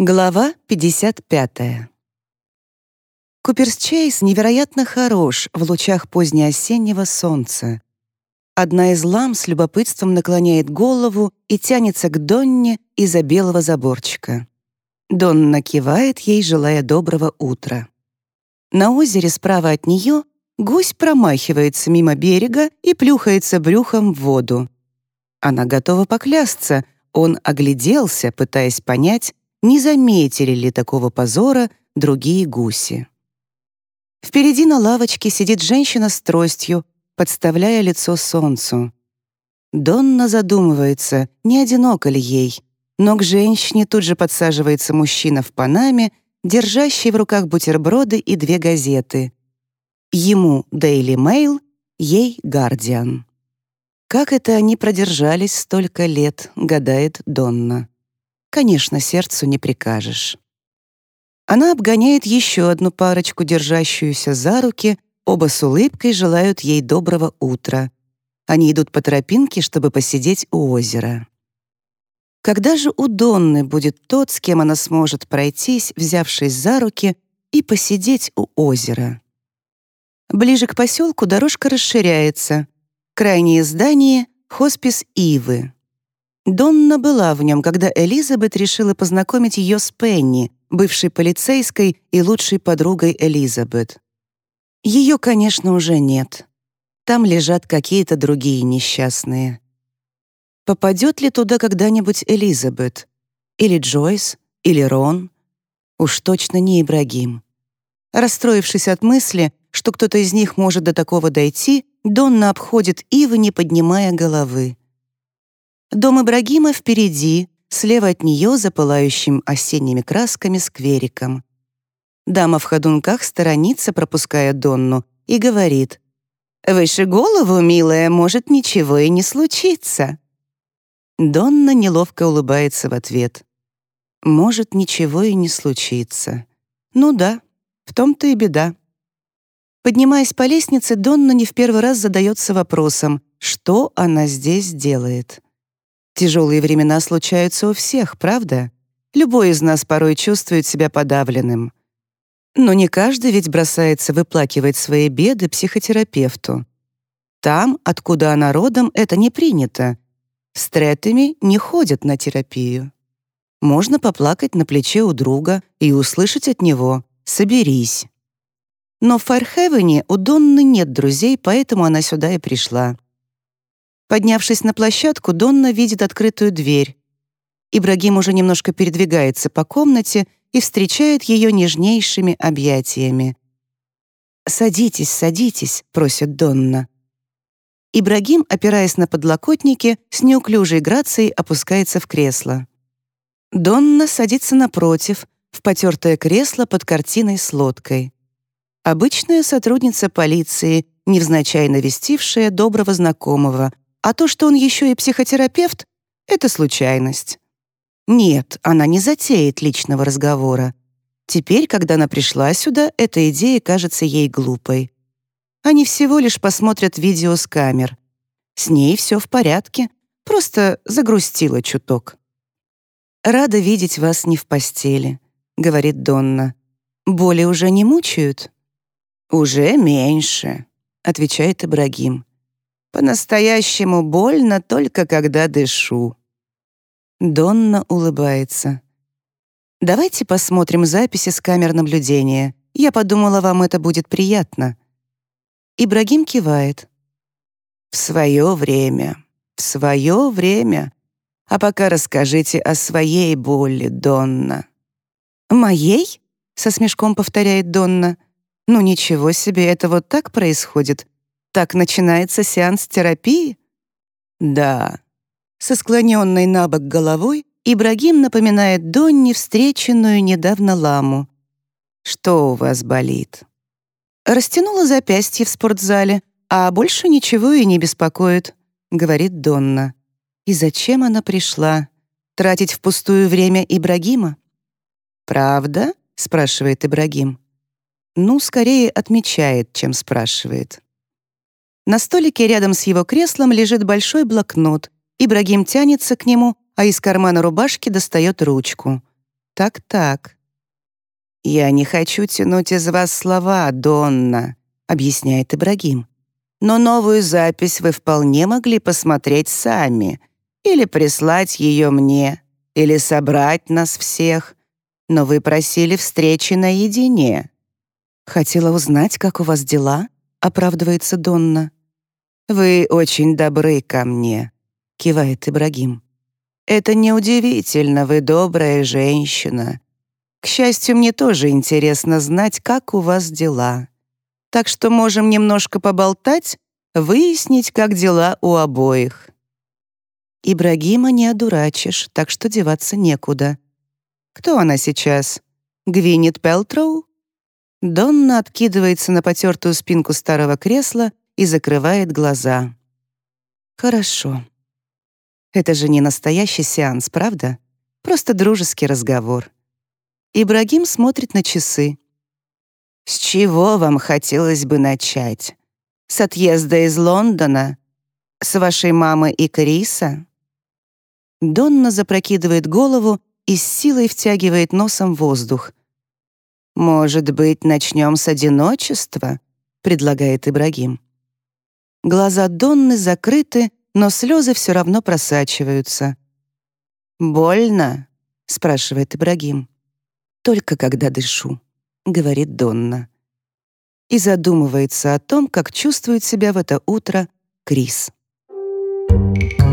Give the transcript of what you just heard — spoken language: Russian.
Глава 55. Куперс-Чейз невероятно хорош в лучах позднеосеннего солнца. Одна из лам с любопытством наклоняет голову и тянется к Донне из-за белого заборчика. Донна кивает ей, желая доброго утра. На озере справа от нее гусь промахивается мимо берега и плюхается брюхом в воду. Она готова поклясться, он огляделся, пытаясь понять, не заметили ли такого позора другие гуси. Впереди на лавочке сидит женщина с тростью, подставляя лицо солнцу. Донна задумывается, не одиноко ли ей, но к женщине тут же подсаживается мужчина в панаме, держащий в руках бутерброды и две газеты. Ему Daily Mail, ей Guardian. Как это они продержались столько лет, гадает Донна. Конечно, сердцу не прикажешь. Она обгоняет еще одну парочку, держащуюся за руки, оба с улыбкой желают ей доброго утра. Они идут по тропинке, чтобы посидеть у озера. Когда же у Донны будет тот, с кем она сможет пройтись, взявшись за руки, и посидеть у озера? Ближе к поселку дорожка расширяется. Крайнее здание — хоспис Ивы. Донна была в нем, когда Элизабет решила познакомить ее с Пенни, бывшей полицейской и лучшей подругой Элизабет. Ее, конечно, уже нет. Там лежат какие-то другие несчастные. Попадет ли туда когда-нибудь Элизабет? Или Джойс? Или Рон? Уж точно не Ибрагим. Расстроившись от мысли, что кто-то из них может до такого дойти, Донна обходит Ивы, не поднимая головы. Дом Ибрагима впереди, слева от нее за пылающим осенними красками сквериком. Дама в ходунках сторонится, пропуская Донну, и говорит «Выше голову, милая, может ничего и не случиться». Донна неловко улыбается в ответ. «Может ничего и не случиться». Ну да, в том-то и беда. Поднимаясь по лестнице, Донна не в первый раз задается вопросом, что она здесь делает. Тяжелые времена случаются у всех, правда? Любой из нас порой чувствует себя подавленным. Но не каждый ведь бросается выплакивать свои беды психотерапевту. Там, откуда она родом, это не принято. Стретами не ходят на терапию. Можно поплакать на плече у друга и услышать от него «соберись». Но в Файрхевене у Донны нет друзей, поэтому она сюда и пришла. Поднявшись на площадку, Донна видит открытую дверь. Ибрагим уже немножко передвигается по комнате и встречает ее нежнейшими объятиями. «Садитесь, садитесь», — просит Донна. Ибрагим, опираясь на подлокотники, с неуклюжей грацией опускается в кресло. Донна садится напротив, в потертое кресло под картиной с лодкой. Обычная сотрудница полиции, невзначай навестившая доброго знакомого, а то, что он еще и психотерапевт, — это случайность. Нет, она не затеет личного разговора. Теперь, когда она пришла сюда, эта идея кажется ей глупой. Они всего лишь посмотрят видео с камер. С ней все в порядке, просто загрустила чуток. «Рада видеть вас не в постели», — говорит Донна. «Боли уже не мучают?» «Уже меньше», — отвечает Ибрагим. По-настоящему больно только когда дышу. Донна улыбается. Давайте посмотрим записи с камер наблюдения. Я подумала, вам это будет приятно. Ибрагим кивает. В свое время, в свое время. А пока расскажите о своей боли, Донна. Моей? Со смешком повторяет Донна. Ну ничего себе, это вот так происходит. Так начинается сеанс терапии? Да. Со склоненной на бок головой Ибрагим напоминает Донни встреченную недавно ламу. «Что у вас болит?» Растянула запястье в спортзале, а больше ничего и не беспокоит, говорит Донна. И зачем она пришла? Тратить впустую время Ибрагима? «Правда?» — спрашивает Ибрагим. Ну, скорее отмечает, чем спрашивает. На столике рядом с его креслом лежит большой блокнот. Ибрагим тянется к нему, а из кармана рубашки достает ручку. так-так. «Я не хочу тянуть из вас слова, Донна», — объясняет Ибрагим. «Но новую запись вы вполне могли посмотреть сами или прислать ее мне, или собрать нас всех. Но вы просили встречи наедине». «Хотела узнать, как у вас дела?» — оправдывается Донна. «Вы очень добры ко мне», — кивает Ибрагим. «Это неудивительно, вы добрая женщина. К счастью, мне тоже интересно знать, как у вас дела. Так что можем немножко поболтать, выяснить, как дела у обоих». Ибрагима не одурачишь, так что деваться некуда. Кто она сейчас? Гвинет Пелтроу? Донна откидывается на потертую спинку старого кресла и закрывает глаза. Хорошо. Это же не настоящий сеанс, правда? Просто дружеский разговор. Ибрагим смотрит на часы. «С чего вам хотелось бы начать? С отъезда из Лондона? С вашей мамы и Криса?» Донна запрокидывает голову и с силой втягивает носом воздух. «Может быть, начнем с одиночества?» — предлагает Ибрагим. Глаза Донны закрыты, но слезы все равно просачиваются. «Больно?» — спрашивает Ибрагим только когда дышу», — говорит Донна. И задумывается о том, как чувствует себя в это утро Крис. You.